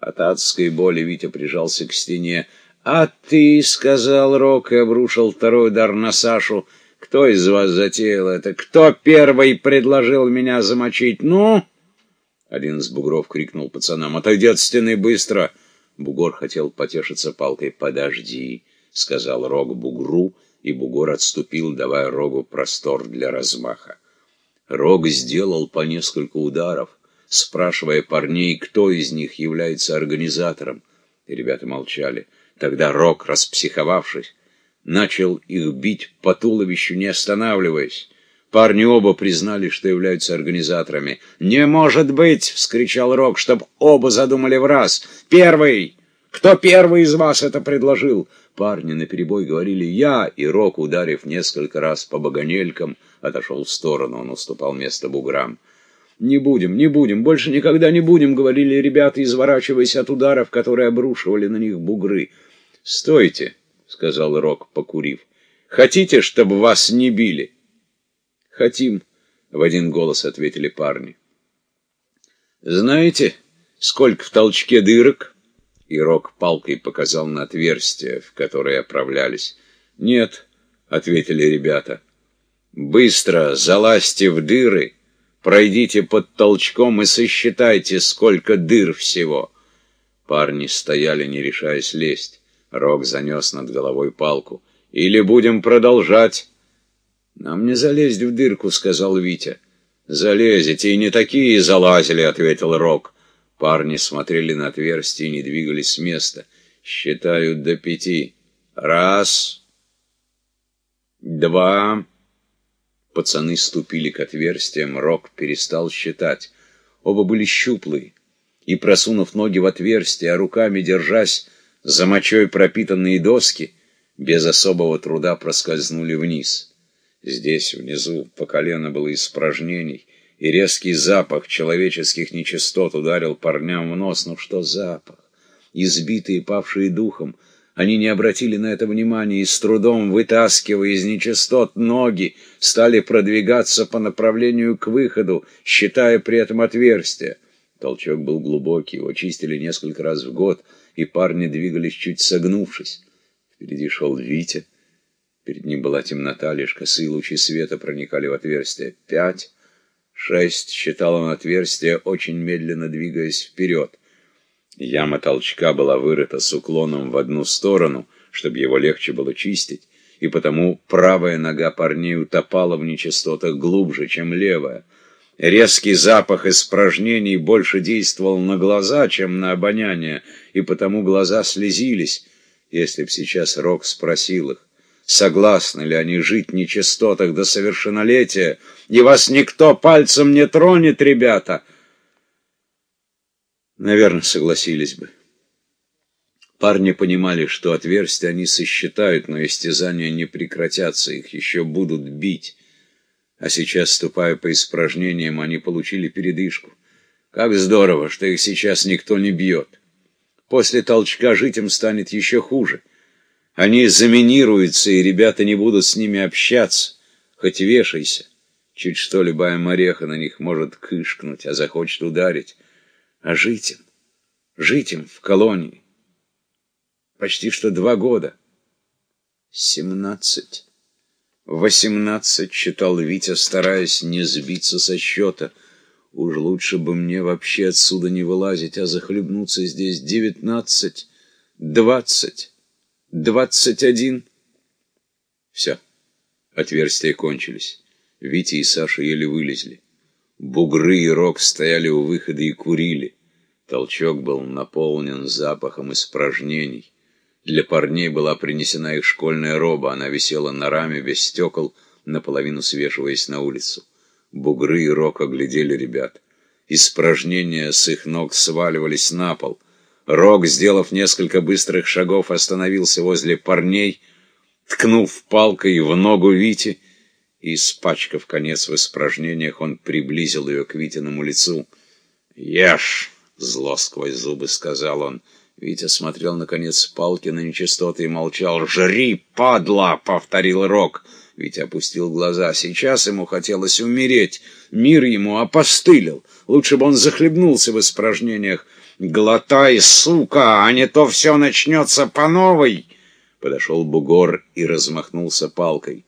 От адской боли Витя прижался к стене. «А ты, — сказал Рок и обрушил второй удар на Сашу, — кто из вас затеял это? Кто первый предложил меня замочить? Ну?» Один из бугров крикнул пацанам. «Отойди от стены быстро!» Бугор хотел потешиться палкой. «Подожди!» — сказал Рог бугру, и бугор отступил, давая Рогу простор для размаха. Рог сделал по несколько ударов, спрашивая парней, кто из них является организатором. И ребята молчали. Тогда Рок, распсиховавшись, начал их бить по туловищу, не останавливаясь. Парни оба признали, что являются организаторами. «Не может быть!» — вскричал Рок, — «чтоб оба задумали в раз. Первый! Кто первый из вас это предложил?» Парни наперебой говорили «я», и Рок, ударив несколько раз по баганелькам, отошел в сторону, он уступал место буграм. «Не будем, не будем, больше никогда не будем», — говорили ребята, изворачиваясь от ударов, которые обрушивали на них бугры. «Стойте», — сказал Рок, покурив. «Хотите, чтобы вас не били?» «Хотим», — в один голос ответили парни. «Знаете, сколько в толчке дырок?» И Рок палкой показал на отверстие, в которое оправлялись. «Нет», — ответили ребята. «Быстро залазьте в дыры, пройдите под толчком и сосчитайте, сколько дыр всего». Парни стояли, не решаясь лезть. Рок занес над головой палку. «Или будем продолжать?» «Нам не залезть в дырку», — сказал Витя. «Залезете, и не такие залазили», — ответил Рок. Парни смотрели на отверстие и не двигались с места. «Считаю до пяти. Раз, два...» Пацаны ступили к отверстиям, Рок перестал считать. Оба были щуплые, и, просунув ноги в отверстие, а руками держась за мочой пропитанные доски, без особого труда проскользнули вниз. Здесь, внизу, по колено было испражнений, и резкий запах человеческих нечистот ударил парням в нос. Ну что запах? Избитые, павшие духом, они не обратили на это внимания и с трудом, вытаскивая из нечистот ноги, стали продвигаться по направлению к выходу, считая при этом отверстия. Толчок был глубокий, его чистили несколько раз в год, и парни двигались чуть согнувшись. Впереди шел Витя. Перед ним была темнота, лишь косые лучи света проникали в отверстие. Пять, шесть, считал он отверстие, очень медленно двигаясь вперед. Яма толчка была вырыта с уклоном в одну сторону, чтобы его легче было чистить, и потому правая нога парней утопала в нечистотах глубже, чем левая. Резкий запах испражнений больше действовал на глаза, чем на обоняние, и потому глаза слезились. Если б сейчас Рок спросил их, согласны ли они жить в нечистотах до совершеннолетия, и вас никто пальцем не тронет, ребята. Наверное, согласились бы. Парни понимали, что отверстия они сосчитают, но истязания не прекратятся, их еще будут бить. А сейчас, ступая по испражнениям, они получили передышку. Как здорово, что их сейчас никто не бьет. После толчка жить им станет еще хуже. Они заминируются, и ребята не будут с ними общаться. Хоть вешайся. Чуть что любая мореха на них может кышкнуть, а захочет ударить. А жить им, жить им в колонии. Почти что два года. Семнадцать. Восемнадцать, читал Витя, стараясь не сбиться со счета. Уж лучше бы мне вообще отсюда не вылазить, а захлебнуться здесь. Девятнадцать, двадцать. Двадцать один. Все. Отверстия кончились. Витя и Саша еле вылезли. Бугры и Рок стояли у выхода и курили. Толчок был наполнен запахом испражнений. Для парней была принесена их школьная роба. Она висела на раме без стекол, наполовину свешиваясь на улицу. Бугры и Рок оглядели ребят. Испражнения с их ног сваливались на пол — Рок, сделав несколько быстрых шагов, остановился возле парней, ткнув палкой в ногу Вити, испачкав конец в испражнениях, он приблизил ее к Витиному лицу. «Ешь!» — зло сквозь зубы сказал он. Витя смотрел, наконец, палки на нечистоты и молчал. «Жри, падла!» — повторил Рок. Витя опустил глаза. Сейчас ему хотелось умереть. Мир ему опостылил. Лучше бы он захлебнулся в испражнениях. Глотай, сука, а не то все начнется по новой!» Подошел бугор и размахнулся палкой.